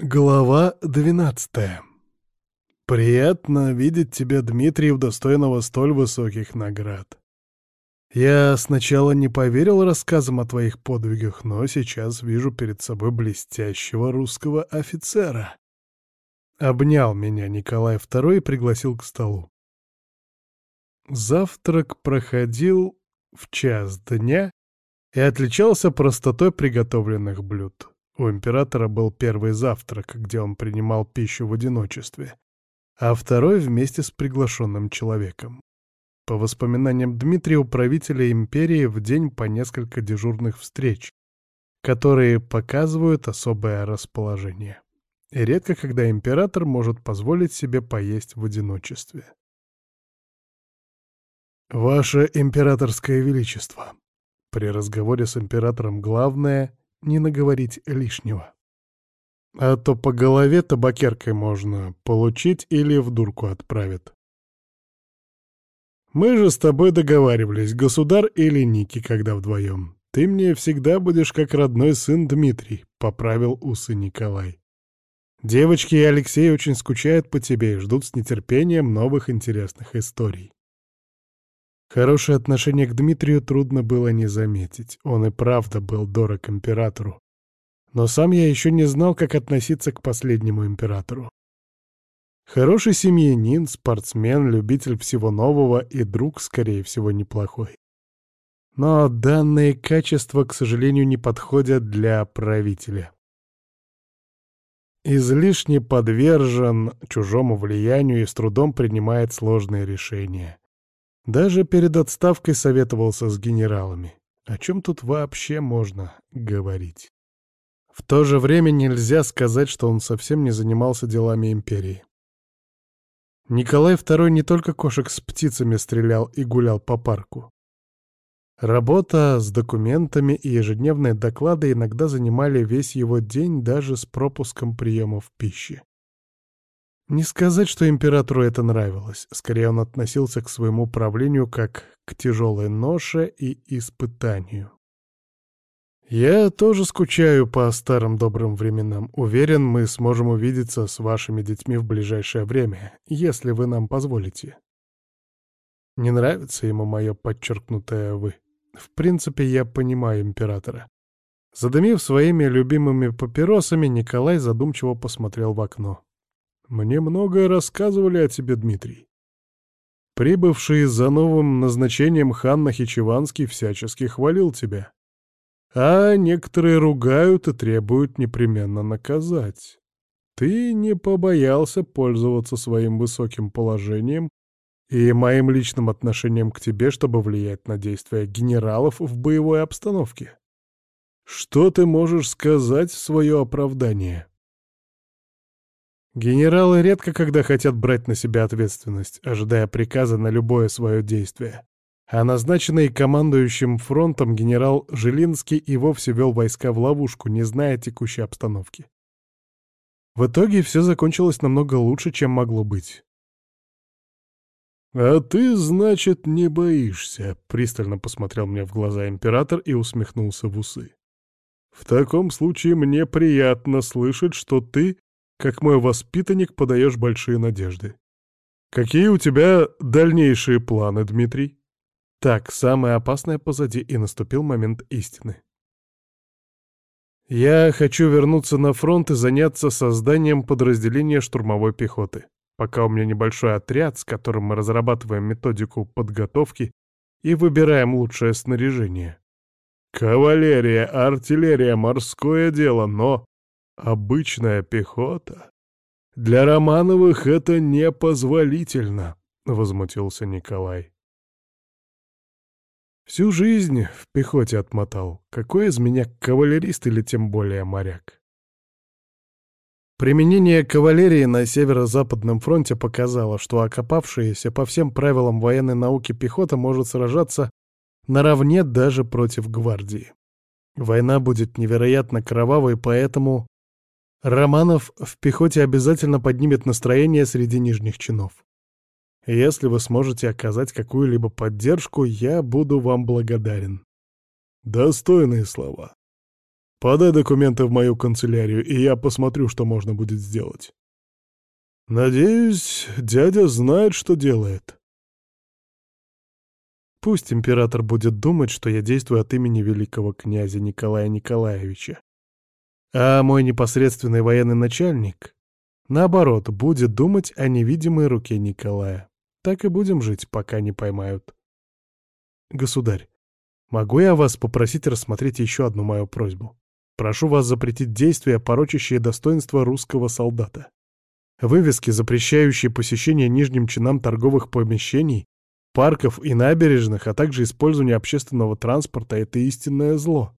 Глава двенадцатая. Приятно видеть тебя, Дмитрий, удостоенного столь высоких наград. Я сначала не поверил рассказам о твоих подвигах, но сейчас вижу перед собой блестящего русского офицера. Обнял меня Николай II и пригласил к столу. Завтрак проходил в час дня и отличался простотой приготовленных блюд. У императора был первый завтрак, где он принимал пищу в одиночестве, а второй вместе с приглашенным человеком. По воспоминаниям Дмитрия, у правителя империи в день по несколько дежурных встреч, которые показывают особое расположение. И редко когда император может позволить себе поесть в одиночестве. «Ваше императорское величество», при разговоре с императором главное не наговорить лишнего. А то по голове табакеркой можно получить или в дурку отправят. Мы же с тобой договаривались, государь или Ники, когда вдвоем. Ты мне всегда будешь как родной сын Дмитрий, — поправил усы Николай. Девочки и Алексей очень скучают по тебе и ждут с нетерпением новых интересных историй. Хорошее отношение к Дмитрию трудно было не заметить. Он и правда был дорог императору. Но сам я еще не знал, как относиться к последнему императору. Хороший семьянин, спортсмен, любитель всего нового и друг, скорее всего, неплохой. Но данные качества, к сожалению, не подходят для правителя. Излишне подвержен чужому влиянию и с трудом принимает сложные решения. Даже перед отставкой советовался с генералами. О чем тут вообще можно говорить? В то же время нельзя сказать, что он совсем не занимался делами империи. Николай II не только кошек с птицами стрелял и гулял по парку. Работа с документами и ежедневные доклады иногда занимали весь его день даже с пропуском приемов пищи. Не сказать, что императору это нравилось. Скорее, он относился к своему правлению как к тяжелой ноше и испытанию. «Я тоже скучаю по старым добрым временам. Уверен, мы сможем увидеться с вашими детьми в ближайшее время, если вы нам позволите». Не нравится ему мое подчеркнутое «вы». В принципе, я понимаю императора. Задымив своими любимыми папиросами, Николай задумчиво посмотрел в окно. Мне многое рассказывали о тебе, Дмитрий. Прибывший за новым назначением хан Нахичеванский всячески хвалил тебя. А некоторые ругают и требуют непременно наказать. Ты не побоялся пользоваться своим высоким положением и моим личным отношением к тебе, чтобы влиять на действия генералов в боевой обстановке. Что ты можешь сказать в свое оправдание? Генералы редко когда хотят брать на себя ответственность, ожидая приказа на любое свое действие. А назначенный командующим фронтом генерал Жилинский и вовсе вел войска в ловушку, не зная текущей обстановки. В итоге все закончилось намного лучше, чем могло быть. «А ты, значит, не боишься?» — пристально посмотрел мне в глаза император и усмехнулся в усы. «В таком случае мне приятно слышать, что ты как мой воспитанник, подаешь большие надежды. Какие у тебя дальнейшие планы, Дмитрий? Так, самое опасное позади, и наступил момент истины. Я хочу вернуться на фронт и заняться созданием подразделения штурмовой пехоты. Пока у меня небольшой отряд, с которым мы разрабатываем методику подготовки и выбираем лучшее снаряжение. Кавалерия, артиллерия, морское дело, но Обычная пехота? Для Романовых это непозволительно, — возмутился Николай. Всю жизнь в пехоте отмотал. Какой из меня кавалерист или тем более моряк? Применение кавалерии на Северо-Западном фронте показало, что окопавшаяся по всем правилам военной науки пехота может сражаться наравне даже против гвардии. Война будет невероятно кровавой, поэтому Романов в пехоте обязательно поднимет настроение среди нижних чинов. Если вы сможете оказать какую-либо поддержку, я буду вам благодарен. Достойные слова. Подай документы в мою канцелярию, и я посмотрю, что можно будет сделать. Надеюсь, дядя знает, что делает. Пусть император будет думать, что я действую от имени великого князя Николая Николаевича. А мой непосредственный военный начальник, наоборот, будет думать о невидимой руке Николая. Так и будем жить, пока не поймают. Государь, могу я вас попросить рассмотреть еще одну мою просьбу? Прошу вас запретить действия, порочащие достоинство русского солдата. Вывески, запрещающие посещение нижним чинам торговых помещений, парков и набережных, а также использование общественного транспорта — это истинное зло.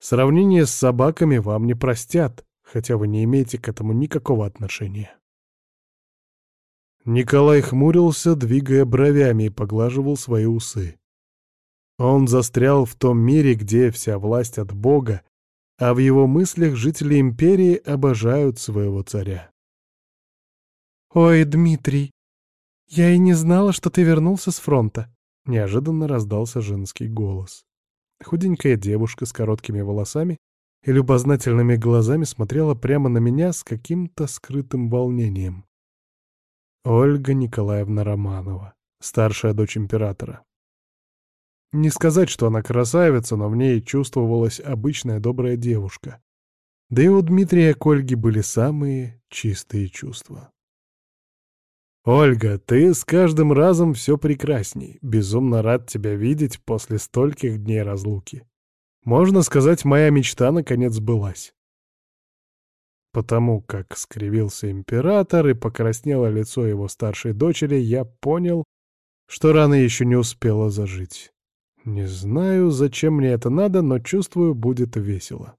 Сравнение с собаками вам не простят, хотя вы не имеете к этому никакого отношения. Николай хмурился, двигая бровями и поглаживал свои усы. Он застрял в том мире, где вся власть от Бога, а в его мыслях жители империи обожают своего царя. «Ой, Дмитрий, я и не знала, что ты вернулся с фронта», — неожиданно раздался женский голос. Худенькая девушка с короткими волосами и любознательными глазами смотрела прямо на меня с каким-то скрытым волнением. Ольга Николаевна Романова, старшая дочь императора. Не сказать, что она красавица, но в ней чувствовалась обычная добрая девушка. Да и у Дмитрия к Ольге были самые чистые чувства. «Ольга, ты с каждым разом все прекрасней. Безумно рад тебя видеть после стольких дней разлуки. Можно сказать, моя мечта наконец сбылась». Потому как скривился император и покраснело лицо его старшей дочери, я понял, что рана еще не успела зажить. Не знаю, зачем мне это надо, но чувствую, будет весело.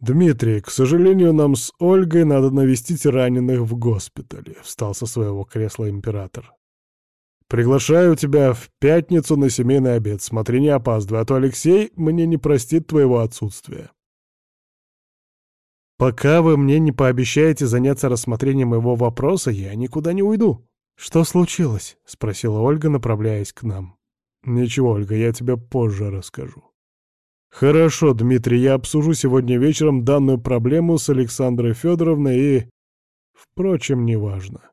«Дмитрий, к сожалению, нам с Ольгой надо навестить раненых в госпитале», — встал со своего кресла император. «Приглашаю тебя в пятницу на семейный обед. Смотри, не опаздывай, а то Алексей мне не простит твоего отсутствия». «Пока вы мне не пообещаете заняться рассмотрением его вопроса, я никуда не уйду». «Что случилось?» — спросила Ольга, направляясь к нам. «Ничего, Ольга, я тебе позже расскажу». «Хорошо, Дмитрий, я обсужу сегодня вечером данную проблему с Александрой Федоровной и... Впрочем, неважно».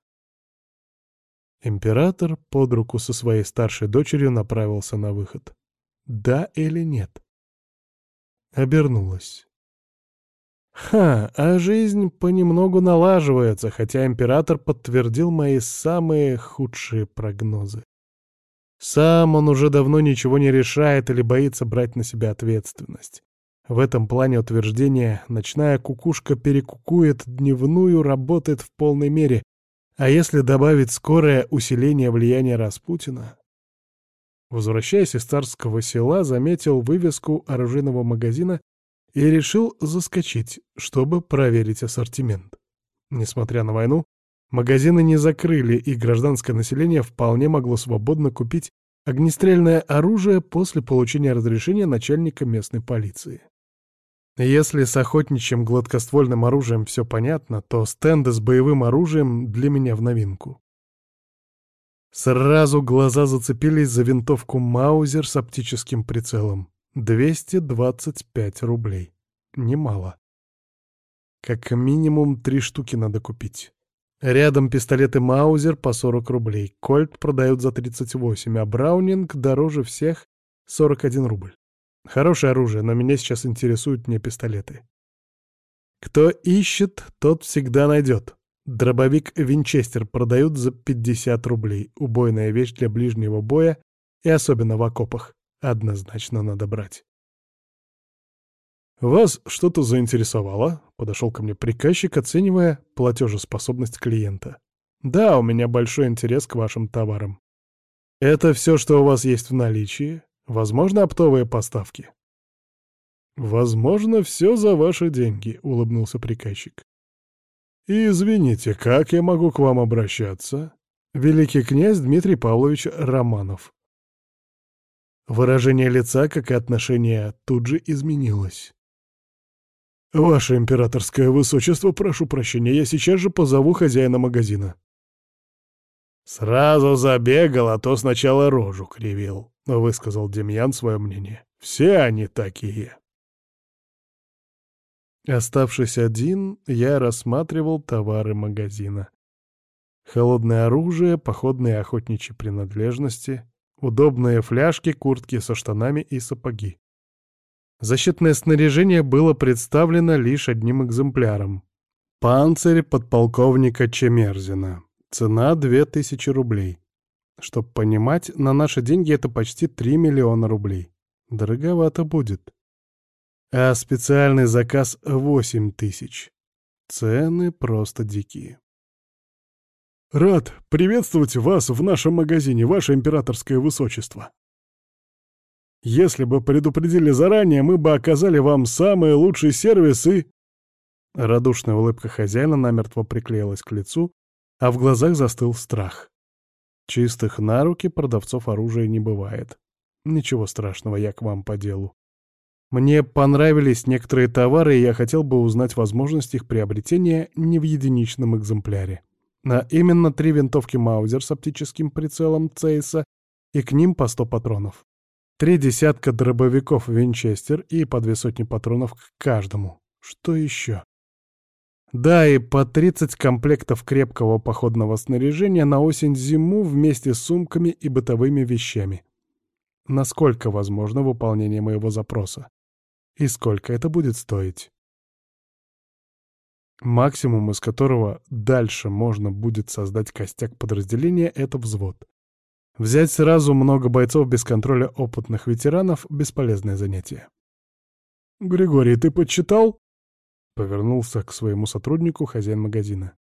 Император под руку со своей старшей дочерью направился на выход. «Да или нет?» Обернулась. Ха, а жизнь понемногу налаживается, хотя император подтвердил мои самые худшие прогнозы. Сам он уже давно ничего не решает или боится брать на себя ответственность. В этом плане утверждение «ночная кукушка перекукует, дневную работает в полной мере», а если добавить скорое усиление влияния Распутина? Возвращаясь из царского села, заметил вывеску оружейного магазина и решил заскочить, чтобы проверить ассортимент. Несмотря на войну, Магазины не закрыли, и гражданское население вполне могло свободно купить огнестрельное оружие после получения разрешения начальника местной полиции. Если с охотничьим гладкоствольным оружием все понятно, то стенды с боевым оружием для меня в новинку. Сразу глаза зацепились за винтовку Маузер с оптическим прицелом. 225 рублей. Немало. Как минимум три штуки надо купить. Рядом пистолеты Маузер по 40 рублей, Кольт продают за 38, а Браунинг дороже всех 41 рубль. Хорошее оружие, но меня сейчас интересуют не пистолеты. Кто ищет, тот всегда найдет. Дробовик Винчестер продают за 50 рублей. Убойная вещь для ближнего боя и особенно в окопах. Однозначно надо брать. «Вас что-то заинтересовало?» — подошел ко мне приказчик, оценивая платежеспособность клиента. «Да, у меня большой интерес к вашим товарам. Это все, что у вас есть в наличии? Возможно, оптовые поставки?» «Возможно, все за ваши деньги», — улыбнулся приказчик. И «Извините, как я могу к вам обращаться?» «Великий князь Дмитрий Павлович Романов». Выражение лица, как и отношение, тут же изменилось. «Ваше императорское высочество, прошу прощения, я сейчас же позову хозяина магазина». «Сразу забегал, а то сначала рожу кривил», — высказал Демьян свое мнение. «Все они такие». Оставшись один, я рассматривал товары магазина. Холодное оружие, походные охотничьи принадлежности, удобные фляжки, куртки со штанами и сапоги. Защитное снаряжение было представлено лишь одним экземпляром. Панцирь подполковника Чемерзина. Цена 2000 рублей. Чтоб понимать, на наши деньги это почти 3 миллиона рублей. Дороговато будет. А специальный заказ 8 тысяч. Цены просто дикие. «Рад приветствовать вас в нашем магазине, ваше императорское высочество!» Если бы предупредили заранее, мы бы оказали вам самый лучший сервис и...» Радушная улыбка хозяина намертво приклеилась к лицу, а в глазах застыл страх. Чистых на руки продавцов оружия не бывает. Ничего страшного, я к вам по делу. Мне понравились некоторые товары, и я хотел бы узнать возможность их приобретения не в единичном экземпляре. А именно три винтовки Маузер с оптическим прицелом Цейса и к ним по сто патронов. Три десятка дробовиков Винчестер и по две сотни патронов к каждому. Что еще? Да, и по 30 комплектов крепкого походного снаряжения на осень-зиму вместе с сумками и бытовыми вещами. Насколько возможно выполнение моего запроса? И сколько это будет стоить? Максимум, из которого дальше можно будет создать костяк подразделения, это взвод. Взять сразу много бойцов без контроля опытных ветеранов — бесполезное занятие. «Григорий, ты подсчитал?» — повернулся к своему сотруднику хозяин магазина.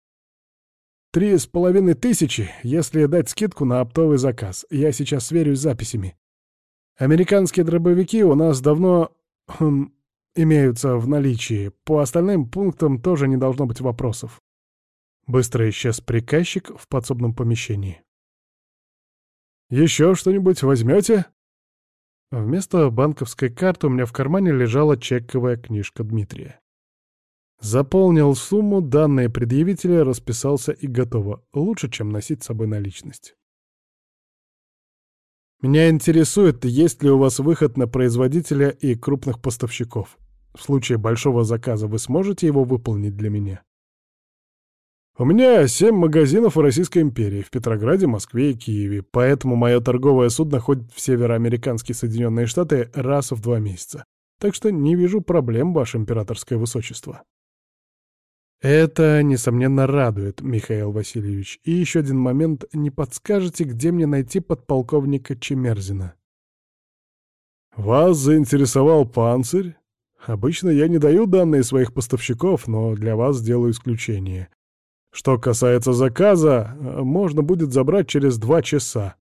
«Три с половиной тысячи, если дать скидку на оптовый заказ. Я сейчас сверюсь с записями. Американские дробовики у нас давно хм, имеются в наличии. По остальным пунктам тоже не должно быть вопросов». Быстро исчез приказчик в подсобном помещении. «Еще что-нибудь возьмете?» Вместо банковской карты у меня в кармане лежала чековая книжка Дмитрия. Заполнил сумму, данные предъявителя, расписался и готово. Лучше, чем носить с собой наличность. Меня интересует, есть ли у вас выход на производителя и крупных поставщиков. В случае большого заказа вы сможете его выполнить для меня? У меня семь магазинов в Российской империи, в Петрограде, Москве и Киеве, поэтому мое торговое судно ходит в североамериканские Соединенные Штаты раз в два месяца. Так что не вижу проблем, ваше императорское высочество. Это, несомненно, радует, Михаил Васильевич. И еще один момент. Не подскажете, где мне найти подполковника Чемерзина? Вас заинтересовал панцирь? Обычно я не даю данные своих поставщиков, но для вас сделаю исключение. Что касается заказа, э, можно будет забрать через два часа.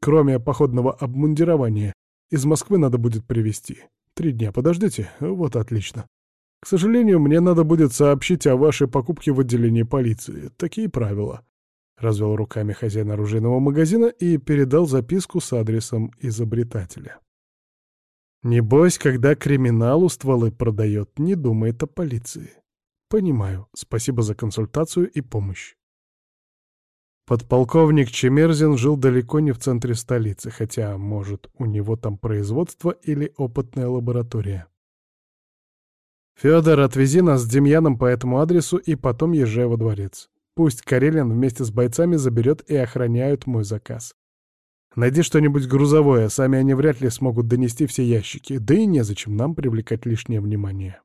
Кроме походного обмундирования, из Москвы надо будет привезти. Три дня подождите? Вот отлично. К сожалению, мне надо будет сообщить о вашей покупке в отделении полиции. Такие правила. Развел руками хозяин оружейного магазина и передал записку с адресом изобретателя. Небось, когда криминалу стволы продает, не думает о полиции. «Понимаю. Спасибо за консультацию и помощь». Подполковник Чемерзин жил далеко не в центре столицы, хотя, может, у него там производство или опытная лаборатория. «Федор, отвези нас с Демьяном по этому адресу и потом езжай во дворец. Пусть Карелин вместе с бойцами заберет и охраняют мой заказ. Найди что-нибудь грузовое, сами они вряд ли смогут донести все ящики, да и незачем нам привлекать лишнее внимание».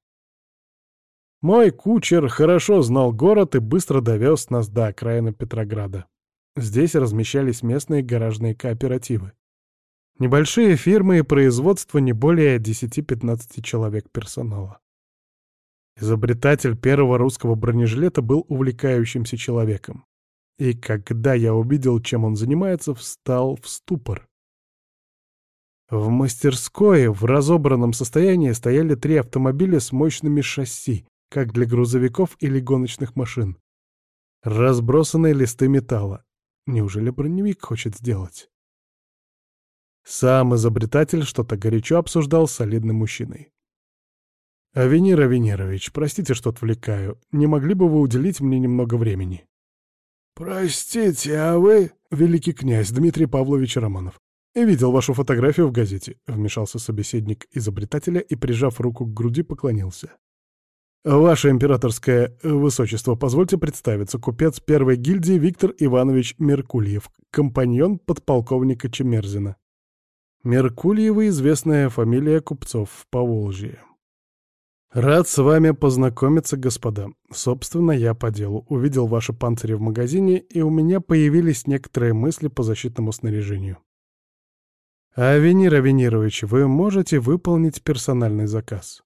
Мой кучер хорошо знал город и быстро довез нас до окраины Петрограда. Здесь размещались местные гаражные кооперативы. Небольшие фирмы и производства не более 10-15 человек персонала. Изобретатель первого русского бронежилета был увлекающимся человеком. И когда я увидел, чем он занимается, встал в ступор. В мастерской в разобранном состоянии стояли три автомобиля с мощными шасси, как для грузовиков или гоночных машин. Разбросанные листы металла. Неужели броневик хочет сделать? Сам изобретатель что-то горячо обсуждал с солидным мужчиной. «Авенир Авенирович, простите, что отвлекаю. Не могли бы вы уделить мне немного времени?» «Простите, а вы...» — великий князь Дмитрий Павлович Романов. «И видел вашу фотографию в газете», — вмешался собеседник изобретателя и, прижав руку к груди, поклонился. «Ваше императорское высочество, позвольте представиться, купец первой гильдии Виктор Иванович Меркульев, компаньон подполковника Чемерзина». Меркульевы — известная фамилия купцов в Поволжье. «Рад с вами познакомиться, господа. Собственно, я по делу. Увидел ваши панцири в магазине, и у меня появились некоторые мысли по защитному снаряжению. А, Венер Авенирович, вы можете выполнить персональный заказ?»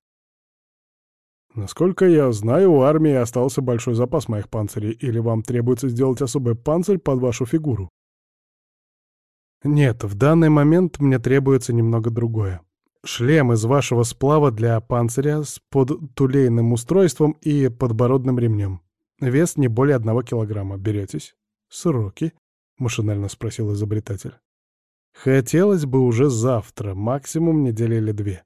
«Насколько я знаю, у армии остался большой запас моих панцирей, или вам требуется сделать особый панцирь под вашу фигуру?» «Нет, в данный момент мне требуется немного другое. Шлем из вашего сплава для панциря с подтулейным устройством и подбородным ремнем. Вес не более одного килограмма. Беретесь? Сроки? Машинально спросил изобретатель. Хотелось бы уже завтра, максимум недели или две.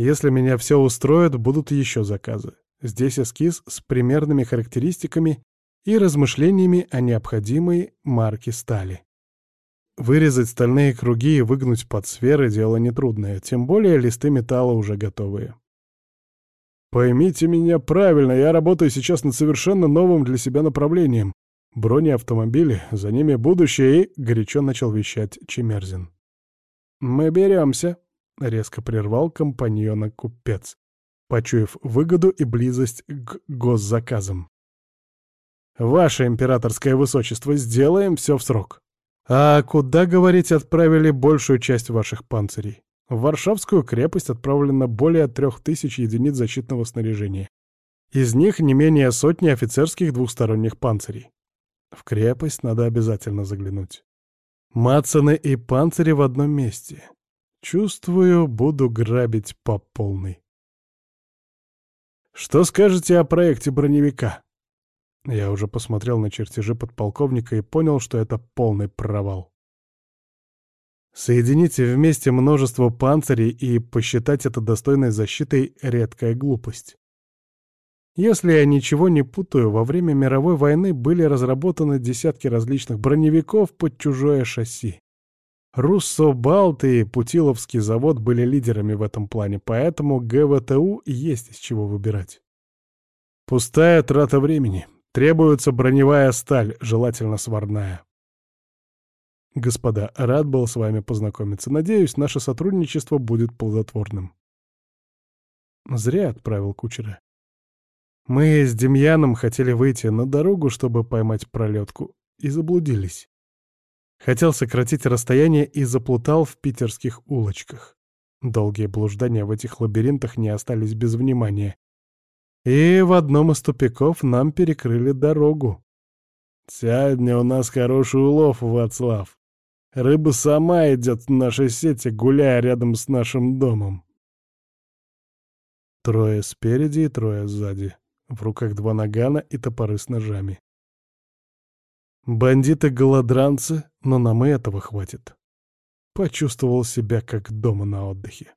Если меня все устроит, будут еще заказы. Здесь эскиз с примерными характеристиками и размышлениями о необходимой марке стали. Вырезать стальные круги и выгнуть под сферы — дело нетрудное, тем более листы металла уже готовые. Поймите меня правильно, я работаю сейчас над совершенно новым для себя направлением. Бронеавтомобили, за ними будущее и... Горячо начал вещать Чемерзин. «Мы беремся», — резко прервал компаньона купец, почуяв выгоду и близость к госзаказам. «Ваше императорское высочество, сделаем все в срок». «А куда, говорите, отправили большую часть ваших панцирей?» В Варшавскую крепость отправлено более трех тысяч единиц защитного снаряжения. Из них не менее сотни офицерских двухсторонних панцирей. В крепость надо обязательно заглянуть. Мацаны и панцири в одном месте. Чувствую, буду грабить по полной. Что скажете о проекте броневика? Я уже посмотрел на чертежи подполковника и понял, что это полный провал. Соедините вместе множество панцирей и посчитать это достойной защитой — редкая глупость. Если я ничего не путаю, во время мировой войны были разработаны десятки различных броневиков под чужое шасси. Руссо, Балт и Путиловский завод были лидерами в этом плане, поэтому ГВТУ есть из чего выбирать. Пустая трата времени. Требуется броневая сталь, желательно сварная. Господа, рад был с вами познакомиться. Надеюсь, наше сотрудничество будет плодотворным. Зря отправил кучера. Мы с Демьяном хотели выйти на дорогу, чтобы поймать пролетку, и заблудились. Хотел сократить расстояние и заплутал в питерских улочках. Долгие блуждания в этих лабиринтах не остались без внимания, и в одном из тупиков нам перекрыли дорогу. «Сегодня у нас хороший улов, Вацлав. Рыба сама идет в нашей сети, гуляя рядом с нашим домом». Трое спереди и трое сзади. В руках два нагана и топоры с ножами. Бандиты-голодранцы, но нам и этого хватит. Почувствовал себя как дома на отдыхе.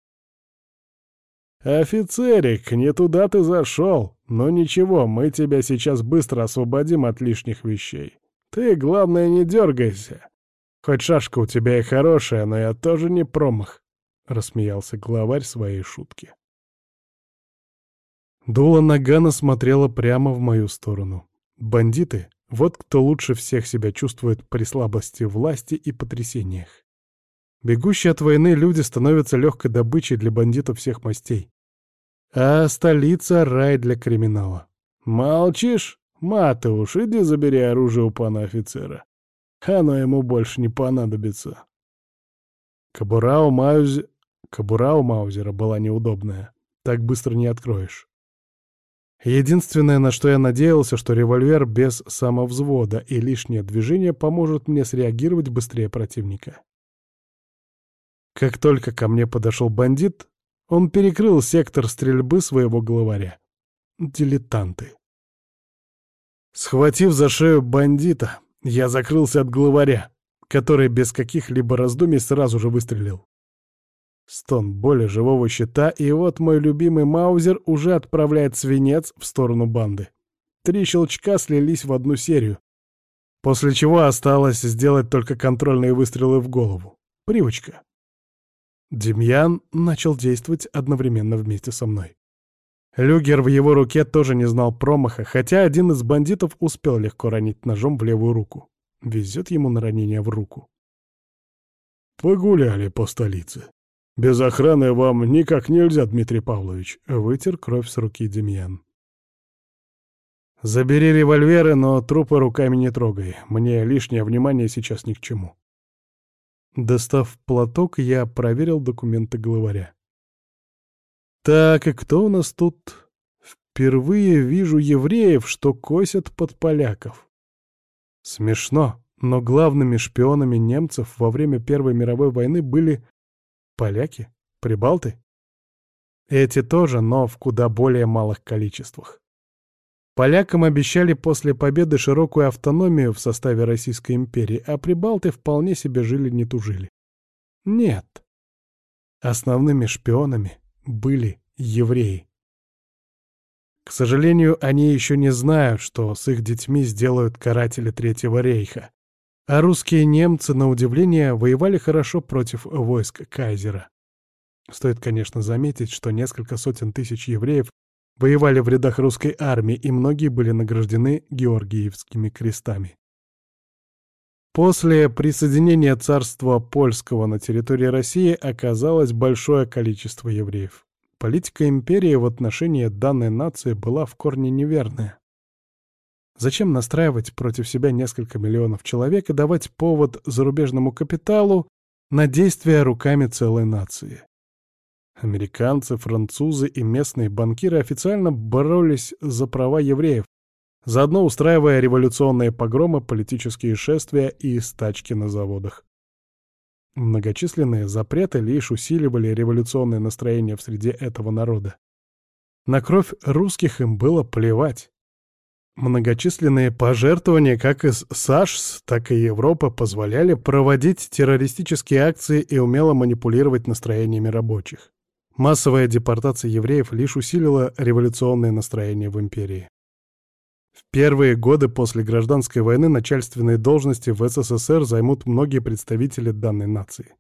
«Офицерик, не туда ты зашел. Но ничего, мы тебя сейчас быстро освободим от лишних вещей. Ты, главное, не дергайся. Хоть шашка у тебя и хорошая, но я тоже не промах», — рассмеялся главарь своей шутки. Дула Нагана смотрела прямо в мою сторону. Бандиты — вот кто лучше всех себя чувствует при слабости власти и потрясениях. Бегущие от войны люди становятся легкой добычей для бандитов всех мастей. А столица — рай для криминала. Молчишь? Матуш, иди забери оружие у пана офицера. Оно ему больше не понадобится. Кобура у, Мауз... Кобура у Маузера была неудобная. Так быстро не откроешь. Единственное, на что я надеялся, что револьвер без самовзвода и лишнее движение поможет мне среагировать быстрее противника. Как только ко мне подошел бандит, он перекрыл сектор стрельбы своего главаря. Дилетанты. Схватив за шею бандита, я закрылся от главаря, который без каких-либо раздумий сразу же выстрелил. Стон боли живого щита, и вот мой любимый Маузер уже отправляет свинец в сторону банды. Три щелчка слились в одну серию, после чего осталось сделать только контрольные выстрелы в голову. Привычка. Демьян начал действовать одновременно вместе со мной. Люгер в его руке тоже не знал промаха, хотя один из бандитов успел легко ранить ножом в левую руку. Везет ему на ранение в руку. «Погуляли по столице. Без охраны вам никак нельзя, Дмитрий Павлович», — вытер кровь с руки Демьян. «Забери револьверы, но трупы руками не трогай. Мне лишнее внимание сейчас ни к чему». Достав платок, я проверил документы главаря. Так, и кто у нас тут? Впервые вижу евреев, что косят под поляков. Смешно, но главными шпионами немцев во время Первой мировой войны были поляки, прибалты. Эти тоже, но в куда более малых количествах. Полякам обещали после победы широкую автономию в составе Российской империи, а прибалты вполне себе жили не тужили. Нет. Основными шпионами были евреи. К сожалению, они еще не знают, что с их детьми сделают каратели Третьего рейха. А русские немцы, на удивление, воевали хорошо против войск кайзера. Стоит, конечно, заметить, что несколько сотен тысяч евреев воевали в рядах русской армии, и многие были награждены Георгиевскими крестами. После присоединения царства польского на территории России оказалось большое количество евреев. Политика империи в отношении данной нации была в корне неверная. Зачем настраивать против себя несколько миллионов человек и давать повод зарубежному капиталу на действия руками целой нации? Американцы, французы и местные банкиры официально боролись за права евреев, заодно устраивая революционные погромы, политические шествия и стачки на заводах. Многочисленные запреты лишь усиливали революционное настроение в среде этого народа. На кровь русских им было плевать. Многочисленные пожертвования как из САШС, так и Европы позволяли проводить террористические акции и умело манипулировать настроениями рабочих. Массовая депортация евреев лишь усилила революционное настроение в империи. В первые годы после гражданской войны начальственные должности в СССР займут многие представители данной нации.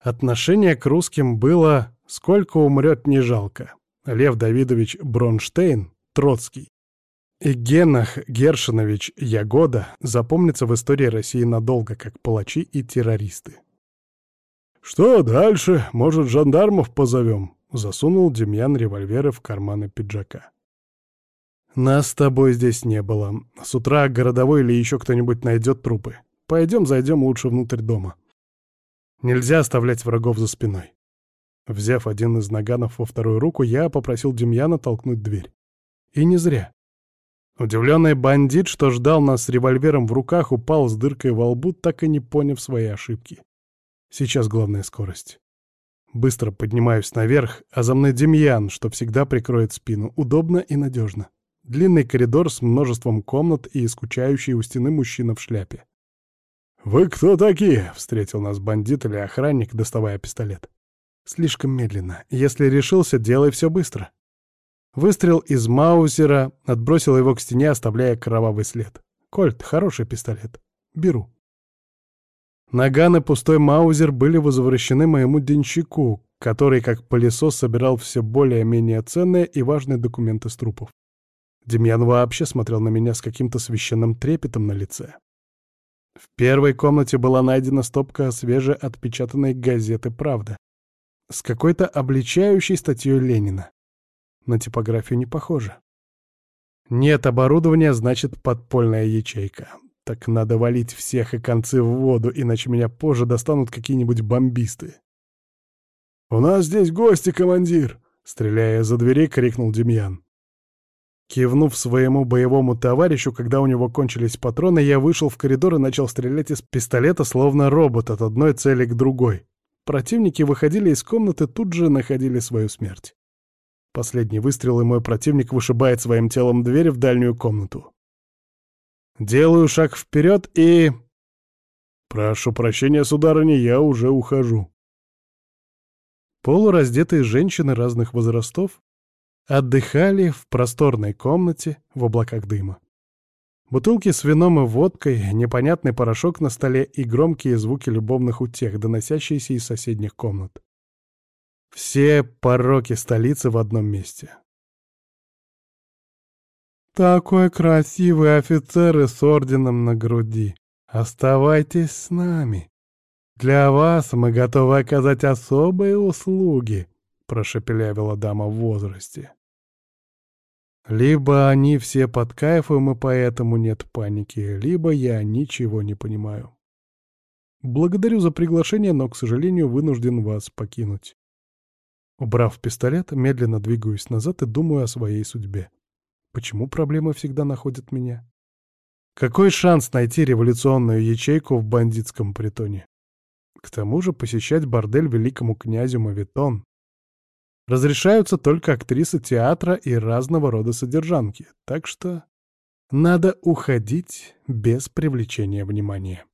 Отношение к русским было «сколько умрет, не жалко». Лев Давидович Бронштейн, Троцкий, Генах Гершинович Ягода запомнятся в истории России надолго, как палачи и террористы. «Что дальше? Может, жандармов позовем?» — засунул Демьян револьверы в карманы пиджака. «Нас с тобой здесь не было. С утра городовой или еще кто-нибудь найдет трупы. Пойдем зайдем лучше внутрь дома. Нельзя оставлять врагов за спиной». Взяв один из наганов во вторую руку, я попросил Демьяна толкнуть дверь. И не зря. Удивленный бандит, что ждал нас с револьвером в руках, упал с дыркой во лбу, так и не поняв своей ошибки. Сейчас главная скорость. Быстро поднимаюсь наверх, а за мной Демьян, что всегда прикроет спину. Удобно и надежно. Длинный коридор с множеством комнат и скучающий у стены мужчина в шляпе. «Вы кто такие?» — встретил нас бандит или охранник, доставая пистолет. «Слишком медленно. Если решился, делай все быстро». Выстрел из Маузера отбросил его к стене, оставляя кровавый след. «Кольт — хороший пистолет. Беру». Наган и пустой маузер были возвращены моему денщику, который как пылесос собирал все более-менее ценные и важные документы с трупов. Демьян вообще смотрел на меня с каким-то священным трепетом на лице. В первой комнате была найдена стопка свежеотпечатанной газеты «Правда» с какой-то обличающей статьей Ленина. На типографию не похоже. Нет оборудования, значит подпольная ячейка. Так надо валить всех и концы в воду, иначе меня позже достанут какие-нибудь бомбисты. «У нас здесь гости, командир!» — стреляя за двери, крикнул Демьян. Кивнув своему боевому товарищу, когда у него кончились патроны, я вышел в коридор и начал стрелять из пистолета, словно робот, от одной цели к другой. Противники выходили из комнаты, тут же находили свою смерть. Последний выстрел, и мой противник вышибает своим телом дверь в дальнюю комнату. Делаю шаг вперед и... Прошу прощения, сударыня, я уже ухожу. Полураздетые женщины разных возрастов отдыхали в просторной комнате в облаках дыма. Бутылки с вином и водкой, непонятный порошок на столе и громкие звуки любовных утех, доносящиеся из соседних комнат. Все пороки столицы в одном месте. Такой красивый офицер с орденом на груди. Оставайтесь с нами. Для вас мы готовы оказать особые услуги, прошепелявила дама в возрасте. Либо они все под кайфом, и поэтому нет паники, либо я ничего не понимаю. Благодарю за приглашение, но, к сожалению, вынужден вас покинуть. Убрав пистолет, медленно двигаюсь назад и думаю о своей судьбе. Почему проблемы всегда находят меня? Какой шанс найти революционную ячейку в бандитском притоне? К тому же посещать бордель великому князю Мавитон разрешаются только актрисы театра и разного рода содержанки, так что надо уходить без привлечения внимания.